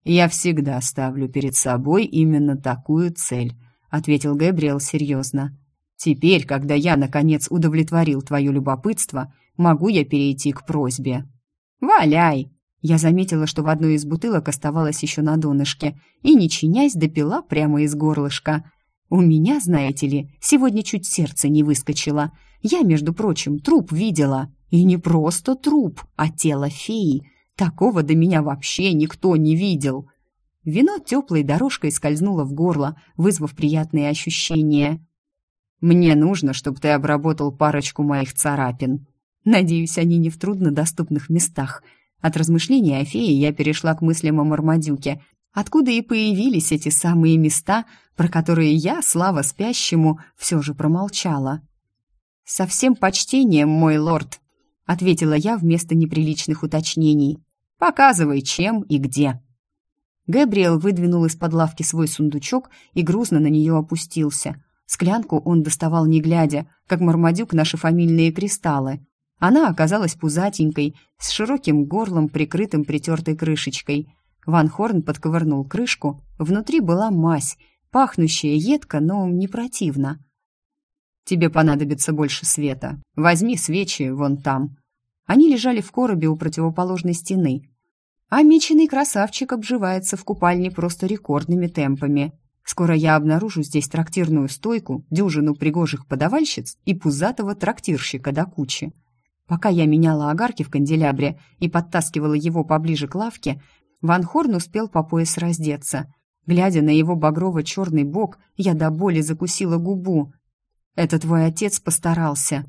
[SPEAKER 1] Я всегда ставлю перед собой именно такую цель, ответил Габриэл серьезно. Теперь, когда я наконец удовлетворил твое любопытство, могу я перейти к просьбе. «Валяй!» Я заметила, что в одной из бутылок оставалось еще на донышке, и, не чинясь, допила прямо из горлышка. У меня, знаете ли, сегодня чуть сердце не выскочило. Я, между прочим, труп видела. И не просто труп, а тело феи. Такого до меня вообще никто не видел. Вино теплой дорожкой скользнуло в горло, вызвав приятные ощущения. «Мне нужно, чтобы ты обработал парочку моих царапин», Надеюсь, они не в труднодоступных местах. От размышлений о фее я перешла к мыслям о Мармадюке, откуда и появились эти самые места, про которые я, слава спящему, все же промолчала. «Со всем почтением, мой лорд», — ответила я вместо неприличных уточнений. «Показывай, чем и где». Гэбриэл выдвинул из-под лавки свой сундучок и грузно на нее опустился. Склянку он доставал не глядя, как Мармадюк наши фамильные кристаллы. Она оказалась пузатенькой, с широким горлом, прикрытым притертой крышечкой. Ван Хорн подковырнул крышку, внутри была мазь, пахнущая едко, но не противно. «Тебе понадобится больше света. Возьми свечи вон там». Они лежали в коробе у противоположной стены. А меченый красавчик обживается в купальне просто рекордными темпами. Скоро я обнаружу здесь трактирную стойку, дюжину пригожих подавальщиц и пузатого трактирщика до кучи. Пока я меняла огарки в канделябре и подтаскивала его поближе к лавке, Ван Хорн успел по пояс раздеться. Глядя на его багрово-черный бок, я до боли закусила губу. «Это твой отец постарался».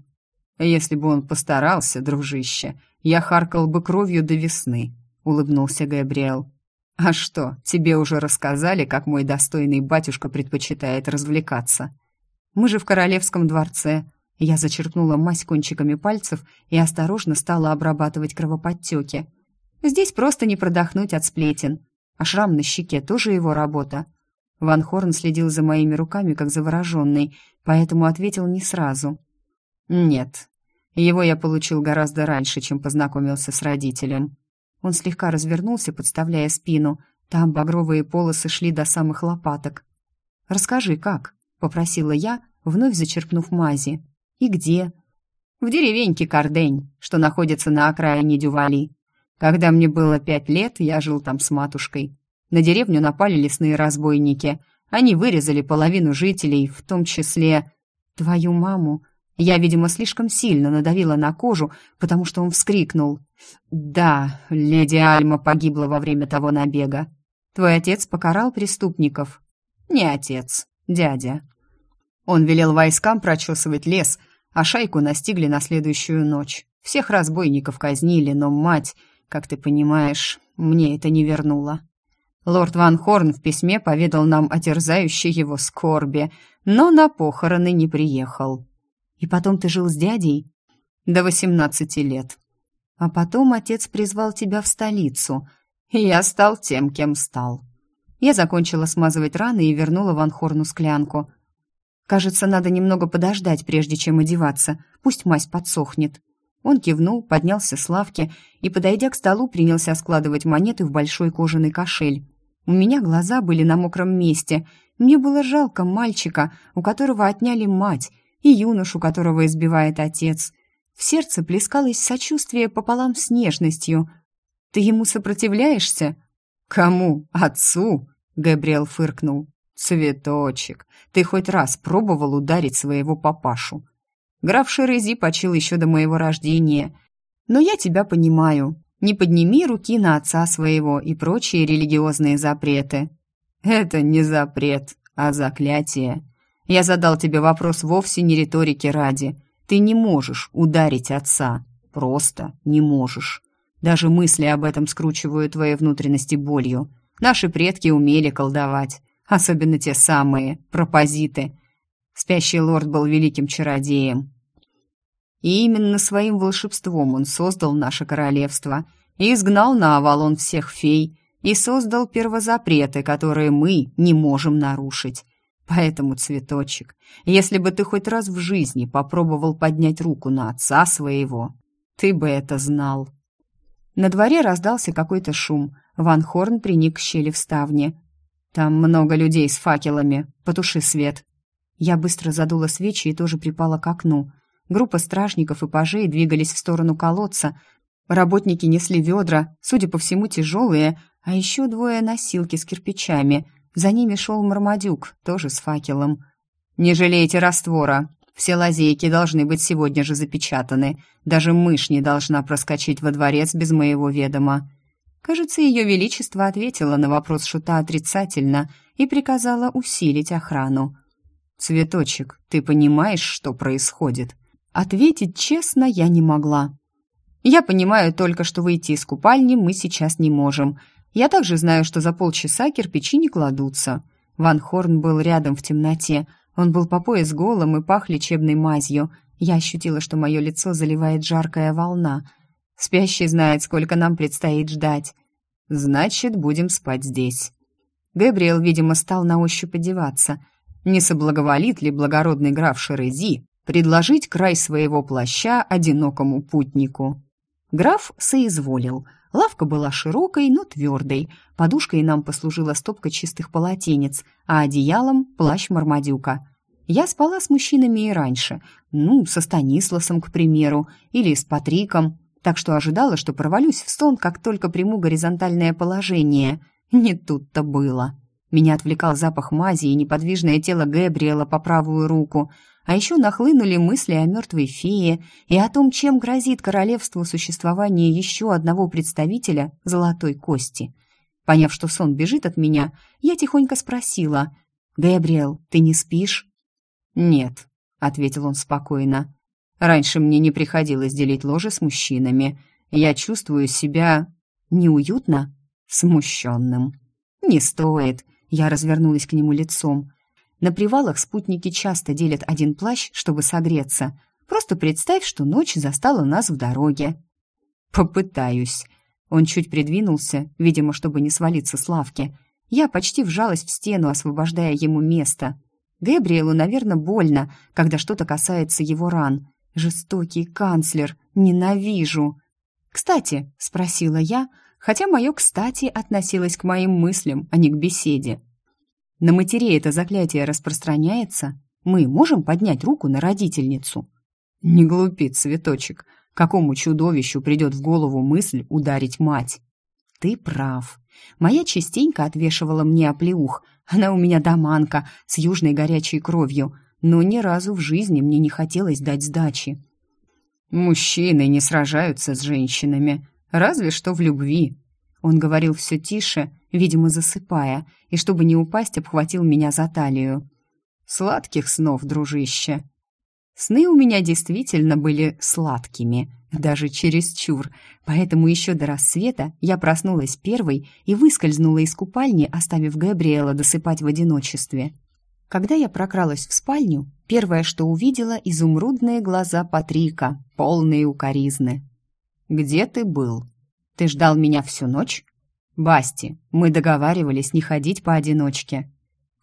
[SPEAKER 1] «Если бы он постарался, дружище, я харкал бы кровью до весны», — улыбнулся Габриэл. «А что, тебе уже рассказали, как мой достойный батюшка предпочитает развлекаться? Мы же в королевском дворце, я зачерпнула мазь кончиками пальцев и осторожно стала обрабатывать кровоподтеки. Здесь просто не продохнуть от сплетен. А шрам на щеке тоже его работа. Ван Хорн следил за моими руками, как завороженный, поэтому ответил не сразу. «Нет, его я получил гораздо раньше, чем познакомился с родителем». Он слегка развернулся, подставляя спину. Там багровые полосы шли до самых лопаток. «Расскажи, как?» — попросила я, вновь зачерпнув мази. «И где?» «В деревеньке Кардень, что находится на окраине Дювали. Когда мне было пять лет, я жил там с матушкой. На деревню напали лесные разбойники. Они вырезали половину жителей, в том числе твою маму. Я, видимо, слишком сильно надавила на кожу, потому что он вскрикнул. «Да, леди Альма погибла во время того набега. Твой отец покарал преступников?» «Не отец, дядя». Он велел войскам прочесывать лес, а шайку настигли на следующую ночь. Всех разбойников казнили, но мать, как ты понимаешь, мне это не вернуло. Лорд Ван Хорн в письме поведал нам о терзающей его скорби, но на похороны не приехал. И потом ты жил с дядей? До восемнадцати лет. А потом отец призвал тебя в столицу, и я стал тем, кем стал. Я закончила смазывать раны и вернула Ван Хорну склянку. Кажется, надо немного подождать, прежде чем одеваться. Пусть мазь подсохнет. Он кивнул, поднялся с лавки и, подойдя к столу, принялся складывать монеты в большой кожаный кошель. У меня глаза были на мокром месте. Мне было жалко мальчика, у которого отняли мать, и юношу, которого избивает отец. В сердце плескалось сочувствие пополам с нежностью. «Ты ему сопротивляешься?» «Кому? Отцу?» — Габриэл фыркнул. «Цветочек, ты хоть раз пробовал ударить своего папашу?» Граф Шерези почил еще до моего рождения. Но я тебя понимаю. Не подними руки на отца своего и прочие религиозные запреты. Это не запрет, а заклятие. Я задал тебе вопрос вовсе не риторики ради. Ты не можешь ударить отца. Просто не можешь. Даже мысли об этом скручивают твои внутренности болью. Наши предки умели колдовать. Особенно те самые, пропозиты. Спящий лорд был великим чародеем. И именно своим волшебством он создал наше королевство и изгнал на Авалон всех фей и создал первозапреты, которые мы не можем нарушить. Поэтому, цветочек, если бы ты хоть раз в жизни попробовал поднять руку на отца своего, ты бы это знал. На дворе раздался какой-то шум. Ван Хорн приник к щели в ставне. «Там много людей с факелами. Потуши свет». Я быстро задула свечи и тоже припала к окну. Группа стражников и пажей двигались в сторону колодца. Работники несли ведра, судя по всему, тяжелые, а еще двое носилки с кирпичами. За ними шел Мармадюк, тоже с факелом. «Не жалейте раствора. Все лазейки должны быть сегодня же запечатаны. Даже мышь не должна проскочить во дворец без моего ведома». Кажется, ее величество ответило на вопрос шута отрицательно и приказала усилить охрану. «Цветочек, ты понимаешь, что происходит?» Ответить честно я не могла. Я понимаю только, что выйти из купальни мы сейчас не можем. Я также знаю, что за полчаса кирпичи не кладутся. Ван Хорн был рядом в темноте. Он был по пояс голым и пах лечебной мазью. Я ощутила, что мое лицо заливает жаркая волна. Спящий знает, сколько нам предстоит ждать. Значит, будем спать здесь. Габриэл, видимо, стал на ощупь одеваться. Не соблаговолит ли благородный граф Шерези предложить край своего плаща одинокому путнику. Граф соизволил. Лавка была широкой, но твердой. Подушкой нам послужила стопка чистых полотенец, а одеялом — плащ Мармадюка. Я спала с мужчинами и раньше. Ну, со Станисласом, к примеру, или с Патриком. Так что ожидала, что провалюсь в сон, как только приму горизонтальное положение. Не тут-то было. Меня отвлекал запах мази и неподвижное тело Гэбриэла по правую руку — а еще нахлынули мысли о мертвой фее и о том, чем грозит королевству существование еще одного представителя золотой кости. Поняв, что сон бежит от меня, я тихонько спросила, «Габриэл, ты не спишь?» «Нет», — ответил он спокойно. «Раньше мне не приходилось делить ложе с мужчинами. Я чувствую себя неуютно, смущенным». «Не стоит», — я развернулась к нему лицом. На привалах спутники часто делят один плащ, чтобы согреться. Просто представь, что ночь застала нас в дороге. Попытаюсь. Он чуть придвинулся, видимо, чтобы не свалиться с лавки. Я почти вжалась в стену, освобождая ему место. Гэбриэлу, наверное, больно, когда что-то касается его ран. Жестокий канцлер, ненавижу. «Кстати», — спросила я, хотя мое «кстати» относилось к моим мыслям, а не к беседе. На матерей это заклятие распространяется? Мы можем поднять руку на родительницу? Не глупи, цветочек. Какому чудовищу придет в голову мысль ударить мать? Ты прав. Моя частенько отвешивала мне оплеух. Она у меня доманка с южной горячей кровью, но ни разу в жизни мне не хотелось дать сдачи. Мужчины не сражаются с женщинами, разве что в любви. Он говорил все тише, видимо, засыпая, и, чтобы не упасть, обхватил меня за талию. «Сладких снов, дружище!» Сны у меня действительно были сладкими, даже чересчур, поэтому еще до рассвета я проснулась первой и выскользнула из купальни, оставив Габриэла досыпать в одиночестве. Когда я прокралась в спальню, первое, что увидела, изумрудные глаза Патрика, полные укоризны. «Где ты был? Ты ждал меня всю ночь?» «Басти, мы договаривались не ходить поодиночке».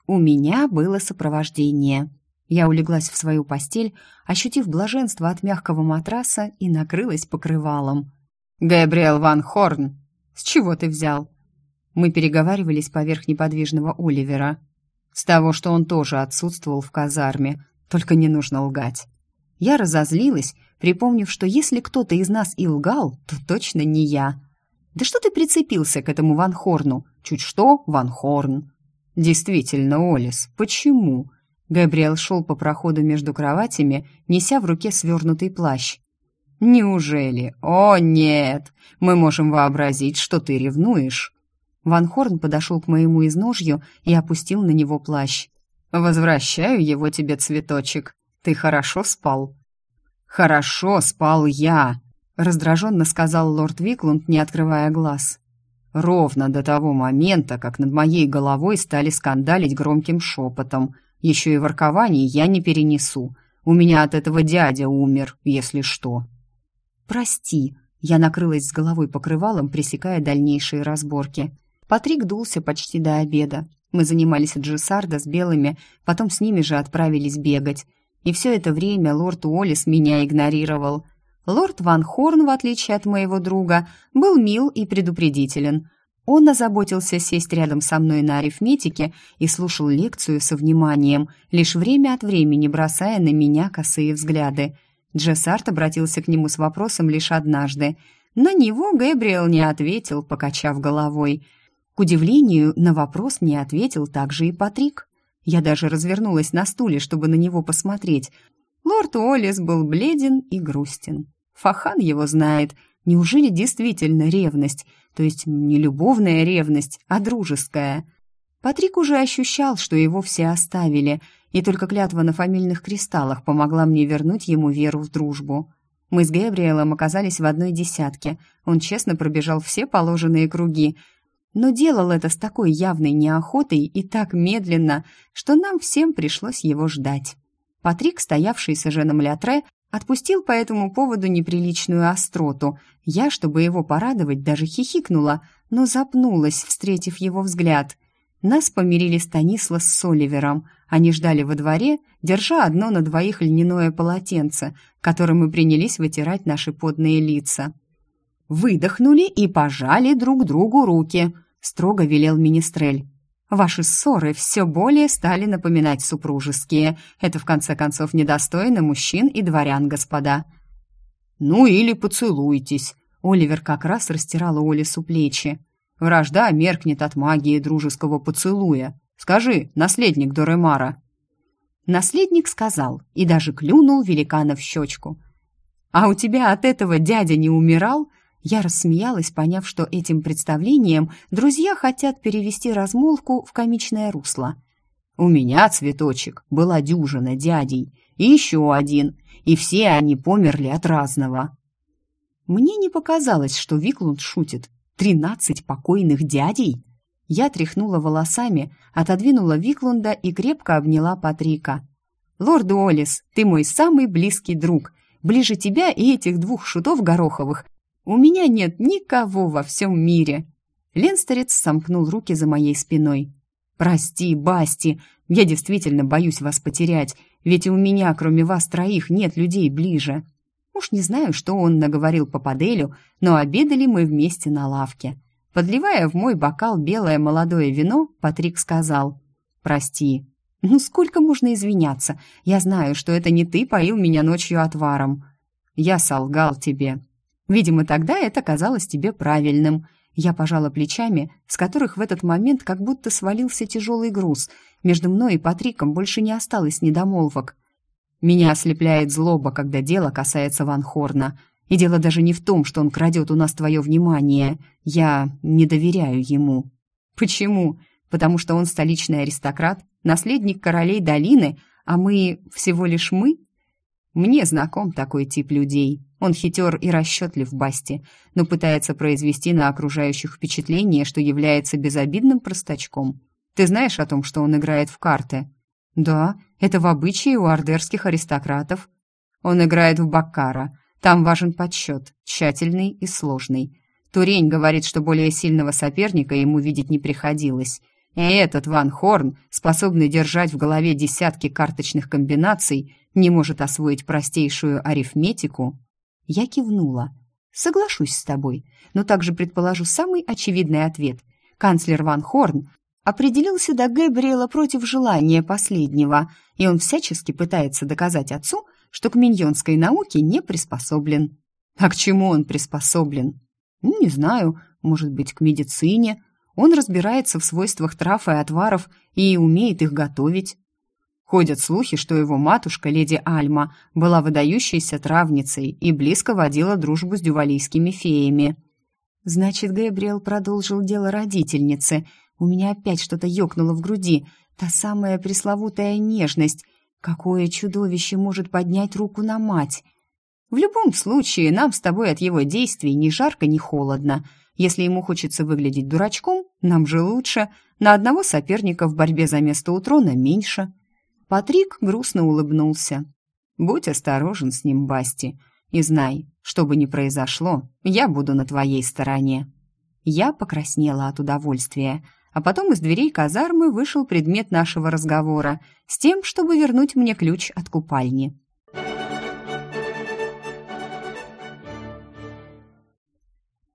[SPEAKER 1] «У меня было сопровождение». Я улеглась в свою постель, ощутив блаженство от мягкого матраса и накрылась покрывалом. «Габриэл Ван Хорн, с чего ты взял?» Мы переговаривались поверх неподвижного Оливера. С того, что он тоже отсутствовал в казарме, только не нужно лгать. Я разозлилась, припомнив, что если кто-то из нас и лгал, то точно не я. «Да что ты прицепился к этому Ван Хорну? Чуть что, Ван Хорн». «Действительно, Олис, почему?» Габриэл шел по проходу между кроватями, неся в руке свернутый плащ. «Неужели? О, нет! Мы можем вообразить, что ты ревнуешь!» Ван Хорн подошел к моему изножью и опустил на него плащ. «Возвращаю его тебе, цветочек. Ты хорошо спал?» «Хорошо спал я!» — раздраженно сказал лорд Виклунд, не открывая глаз. Ровно до того момента, как над моей головой стали скандалить громким шепотом. Еще и воркований я не перенесу. У меня от этого дядя умер, если что. «Прости», — я накрылась с головой покрывалом, пресекая дальнейшие разборки. Патрик дулся почти до обеда. Мы занимались джессарда с белыми, потом с ними же отправились бегать. И все это время лорд Уоллес меня игнорировал. Лорд Ван Хорн, в отличие от моего друга, был мил и предупредителен. Он озаботился сесть рядом со мной на арифметике и слушал лекцию со вниманием, лишь время от времени бросая на меня косые взгляды. Джессарт обратился к нему с вопросом лишь однажды. На него Гэбриэл не ответил, покачав головой. К удивлению, на вопрос не ответил также и Патрик. Я даже развернулась на стуле, чтобы на него посмотреть. Лорд Уоллес был бледен и грустен. Фахан его знает. Неужели действительно ревность? То есть не любовная ревность, а дружеская. Патрик уже ощущал, что его все оставили, и только клятва на фамильных кристаллах помогла мне вернуть ему веру в дружбу. Мы с Габриэлем оказались в одной десятке. Он честно пробежал все положенные круги, но делал это с такой явной неохотой и так медленно, что нам всем пришлось его ждать. Патрик, стоявший с Эженом Лятре, Отпустил по этому поводу неприличную остроту. Я, чтобы его порадовать, даже хихикнула, но запнулась, встретив его взгляд. Нас помирили Станислав с Соливером. Они ждали во дворе, держа одно на двоих льняное полотенце, которым мы принялись вытирать наши потные лица. «Выдохнули и пожали друг другу руки», — строго велел Министрель. Ваши ссоры все более стали напоминать супружеские. Это, в конце концов, недостойно мужчин и дворян, господа». «Ну или поцелуйтесь». Оливер как раз растирал Олису плечи. «Вражда меркнет от магии дружеского поцелуя. Скажи, наследник Доремара». Наследник сказал и даже клюнул великана в щечку. «А у тебя от этого дядя не умирал?» Я рассмеялась, поняв, что этим представлением друзья хотят перевести размолвку в комичное русло. «У меня, цветочек, была дюжина дядей, и еще один, и все они померли от разного». Мне не показалось, что Виклунд шутит. «Тринадцать покойных дядей?» Я тряхнула волосами, отодвинула Виклунда и крепко обняла Патрика. «Лорд Уоллес, ты мой самый близкий друг. Ближе тебя и этих двух шутов гороховых у меня нет никого во всем мире!» Ленстерец сомкнул руки за моей спиной. «Прости, Басти, я действительно боюсь вас потерять, ведь у меня, кроме вас троих, нет людей ближе». Уж не знаю, что он наговорил по Паделю, но обедали мы вместе на лавке. Подливая в мой бокал белое молодое вино, Патрик сказал «Прости». «Ну сколько можно извиняться? Я знаю, что это не ты поил меня ночью отваром». «Я солгал тебе», Видимо, тогда это казалось тебе правильным. Я пожала плечами, с которых в этот момент как будто свалился тяжелый груз. Между мной и Патриком больше не осталось недомолвок. Меня ослепляет злоба, когда дело касается Ван Хорна. И дело даже не в том, что он крадет у нас твое внимание. Я не доверяю ему. Почему? Потому что он столичный аристократ, наследник королей долины, а мы всего лишь мы? Мне знаком такой тип людей. Он хитер и расчетлив Басти, но пытается произвести на окружающих впечатление, что является безобидным простачком. Ты знаешь о том, что он играет в карты? Да, это в обычае у ардерских аристократов. Он играет в баккара. Там важен подсчет, тщательный и сложный. Турень говорит, что более сильного соперника ему видеть не приходилось. И этот Ван Хорн, способный держать в голове десятки карточных комбинаций, не может освоить простейшую арифметику? Я кивнула. Соглашусь с тобой, но также предположу самый очевидный ответ. Канцлер Ван Хорн определился до Гэбриэла против желания последнего, и он всячески пытается доказать отцу, что к миньонской науке не приспособлен. А к чему он приспособлен? Ну, не знаю, может быть, к медицине, он разбирается в свойствах трав и отваров и умеет их готовить. Ходят слухи, что его матушка, леди Альма, была выдающейся травницей и близко водила дружбу с дювалийскими феями. Значит, Габриэл продолжил дело родительницы. У меня опять что-то ёкнуло в груди. Та самая пресловутая нежность. Какое чудовище может поднять руку на мать? В любом случае, нам с тобой от его действий ни жарко, ни холодно. Если ему хочется выглядеть дурачком, нам же лучше. На одного соперника в борьбе за место у трона меньше. Патрик грустно улыбнулся. Будь осторожен с ним, Басти, и знай, что бы ни произошло, я буду на твоей стороне. Я покраснела от удовольствия, а потом из дверей казармы вышел предмет нашего разговора с тем, чтобы вернуть мне ключ от купальни.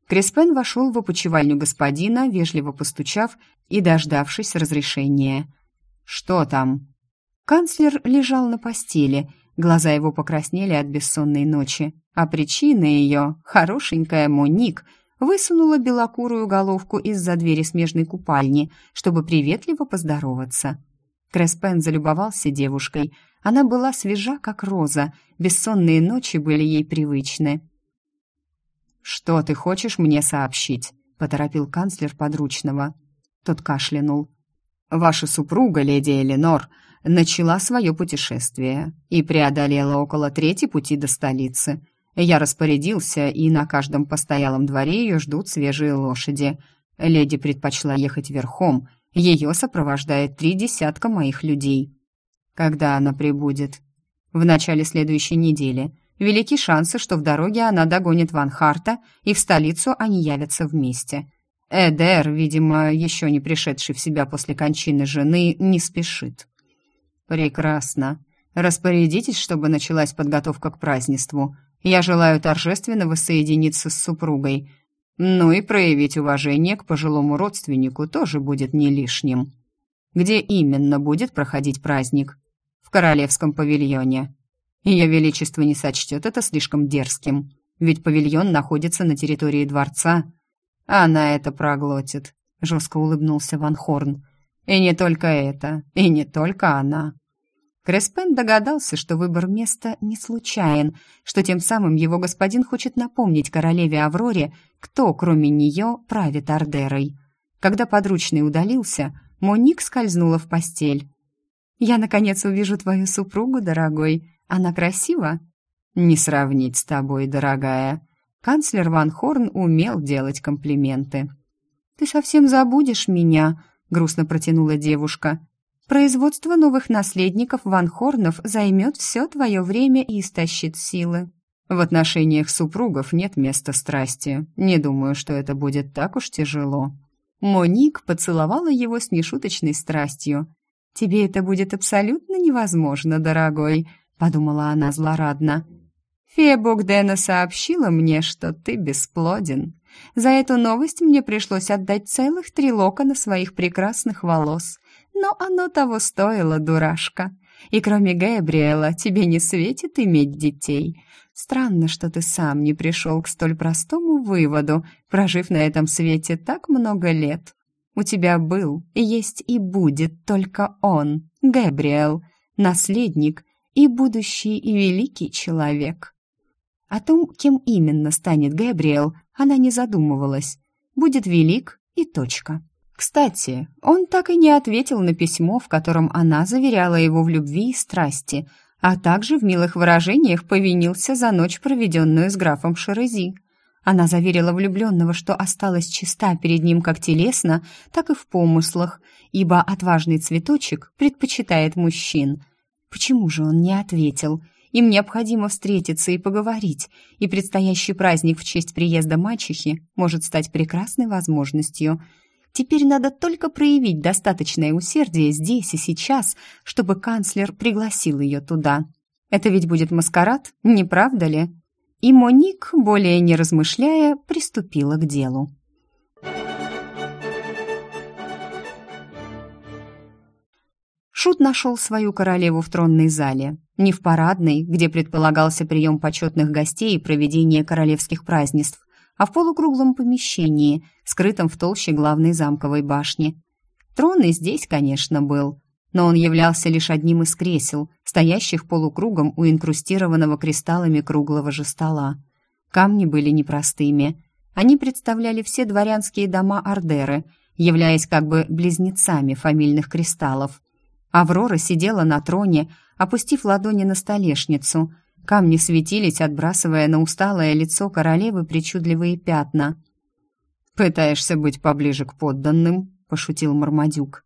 [SPEAKER 1] Креспен вошел в опочивальню господина, вежливо постучав и дождавшись разрешения. «Что там?» Канцлер лежал на постели, глаза его покраснели от бессонной ночи, а причина ее, хорошенькая Моник, высунула белокурую головку из-за двери смежной купальни, чтобы приветливо поздороваться. Креспен залюбовался девушкой. Она была свежа, как роза, бессонные ночи были ей привычны. «Что ты хочешь мне сообщить?» — поторопил канцлер подручного. Тот кашлянул. «Ваша супруга, леди Эленор, начала свое путешествие и преодолела около трети пути до столицы. Я распорядился, и на каждом постоялом дворе ее ждут свежие лошади. Леди предпочла ехать верхом, ее сопровождает три десятка моих людей. Когда она прибудет? В начале следующей недели велики шансы, что в дороге она догонит Ван Харта, и в столицу они явятся вместе. Эдер, видимо, еще не пришедший в себя после кончины жены, не спешит. «Прекрасно. Распорядитесь, чтобы началась подготовка к празднеству. Я желаю торжественно воссоединиться с супругой. Ну и проявить уважение к пожилому родственнику тоже будет не лишним. Где именно будет проходить праздник? В Королевском павильоне. Ее Величество не сочтет это слишком дерзким, ведь павильон находится на территории дворца. Она это проглотит, жестко улыбнулся Ван Хорн. И не только это, и не только она. Креспен догадался, что выбор места не случайен, что тем самым его господин хочет напомнить королеве Авроре, кто, кроме нее, правит Ардерой. Когда подручный удалился, Моник скользнула в постель. «Я, наконец, увижу твою супругу, дорогой», она красива? Не сравнить с тобой, дорогая. Канцлер Ван Хорн умел делать комплименты. Ты совсем забудешь меня, грустно протянула девушка. Производство новых наследников Ван Хорнов займет все твое время и истощит силы. В отношениях супругов нет места страсти. Не думаю, что это будет так уж тяжело. Моник поцеловала его с нешуточной страстью. «Тебе это будет абсолютно невозможно, дорогой подумала она злорадно. Фея Богдена сообщила мне, что ты бесплоден. За эту новость мне пришлось отдать целых три локона своих прекрасных волос. Но оно того стоило, дурашка. И кроме Габриэла тебе не светит иметь детей. Странно, что ты сам не пришел к столь простому выводу, прожив на этом свете так много лет. У тебя был, есть и будет только он, Габриэл, наследник, и будущий и великий человек. О том, кем именно станет Габриэл, она не задумывалась. Будет велик и точка. Кстати, он так и не ответил на письмо, в котором она заверяла его в любви и страсти, а также в милых выражениях повинился за ночь, проведенную с графом Шерези. Она заверила влюбленного, что осталась чиста перед ним как телесно, так и в помыслах, ибо отважный цветочек предпочитает мужчин – Почему же он не ответил? Им необходимо встретиться и поговорить, и предстоящий праздник в честь приезда мачехи может стать прекрасной возможностью. Теперь надо только проявить достаточное усердие здесь и сейчас, чтобы канцлер пригласил ее туда. Это ведь будет маскарад, не правда ли? И Моник, более не размышляя, приступила к делу. Шут нашел свою королеву в тронной зале, не в парадной, где предполагался прием почетных гостей и проведение королевских празднеств, а в полукруглом помещении, скрытом в толще главной замковой башни. Трон и здесь, конечно, был, но он являлся лишь одним из кресел, стоящих полукругом у инкрустированного кристаллами круглого же стола. Камни были непростыми. Они представляли все дворянские дома Ардеры, являясь как бы близнецами фамильных кристаллов – Аврора сидела на троне, опустив ладони на столешницу. Камни светились, отбрасывая на усталое лицо королевы причудливые пятна. «Пытаешься быть поближе к подданным?» – пошутил Мармадюк.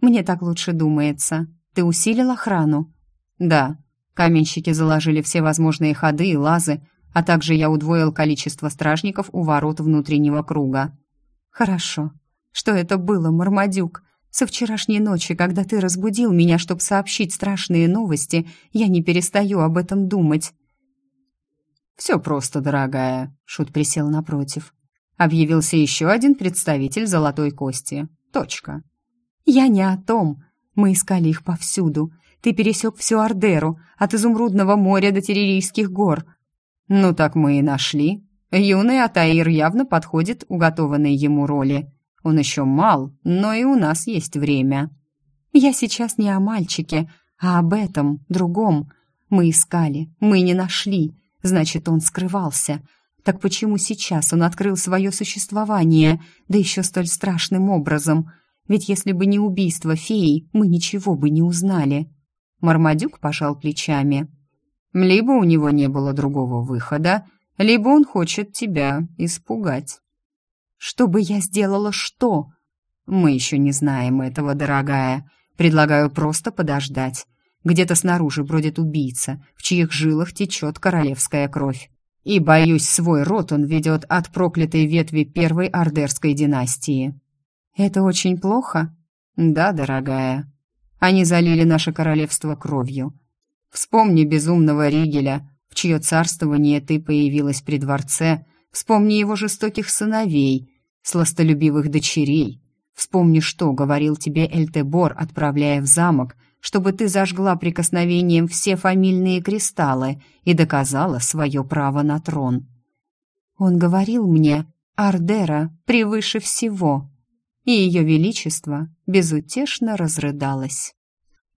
[SPEAKER 1] «Мне так лучше думается. Ты усилил охрану?» «Да. Каменщики заложили все возможные ходы и лазы, а также я удвоил количество стражников у ворот внутреннего круга». «Хорошо. Что это было, Мармадюк? Со вчерашней ночи, когда ты разбудил меня, чтобы сообщить страшные новости, я не перестаю об этом думать». «Все просто, дорогая», — Шут присел напротив. Объявился еще один представитель золотой кости. Точка. «Я не о том. Мы искали их повсюду. Ты пересек всю Ардеру, от Изумрудного моря до Терририйских гор». «Ну так мы и нашли. Юный Атаир явно подходит уготованной ему роли. Он еще мал, но и у нас есть время. Я сейчас не о мальчике, а об этом, другом. Мы искали, мы не нашли. Значит, он скрывался. Так почему сейчас он открыл свое существование, да еще столь страшным образом? Ведь если бы не убийство феи, мы ничего бы не узнали. Мармадюк пожал плечами. Либо у него не было другого выхода, либо он хочет тебя испугать. Что бы я сделала что? Мы еще не знаем этого, дорогая. Предлагаю просто подождать. Где-то снаружи бродит убийца, в чьих жилах течет королевская кровь. И, боюсь, свой род он ведет от проклятой ветви первой ордерской династии. Это очень плохо? Да, дорогая. Они залили наше королевство кровью. Вспомни безумного Ригеля, в чье царствование ты появилась при дворце — Вспомни его жестоких сыновей, сластолюбивых дочерей. Вспомни, что говорил тебе Эльтебор, отправляя в замок, чтобы ты зажгла прикосновением все фамильные кристаллы и доказала свое право на трон. Он говорил мне, Ардера превыше всего, и ее величество безутешно разрыдалось.